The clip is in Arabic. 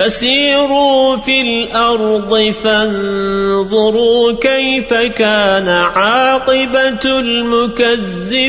فسيروا في الأرض فانظروا كيف كان عاقبة المكذبين.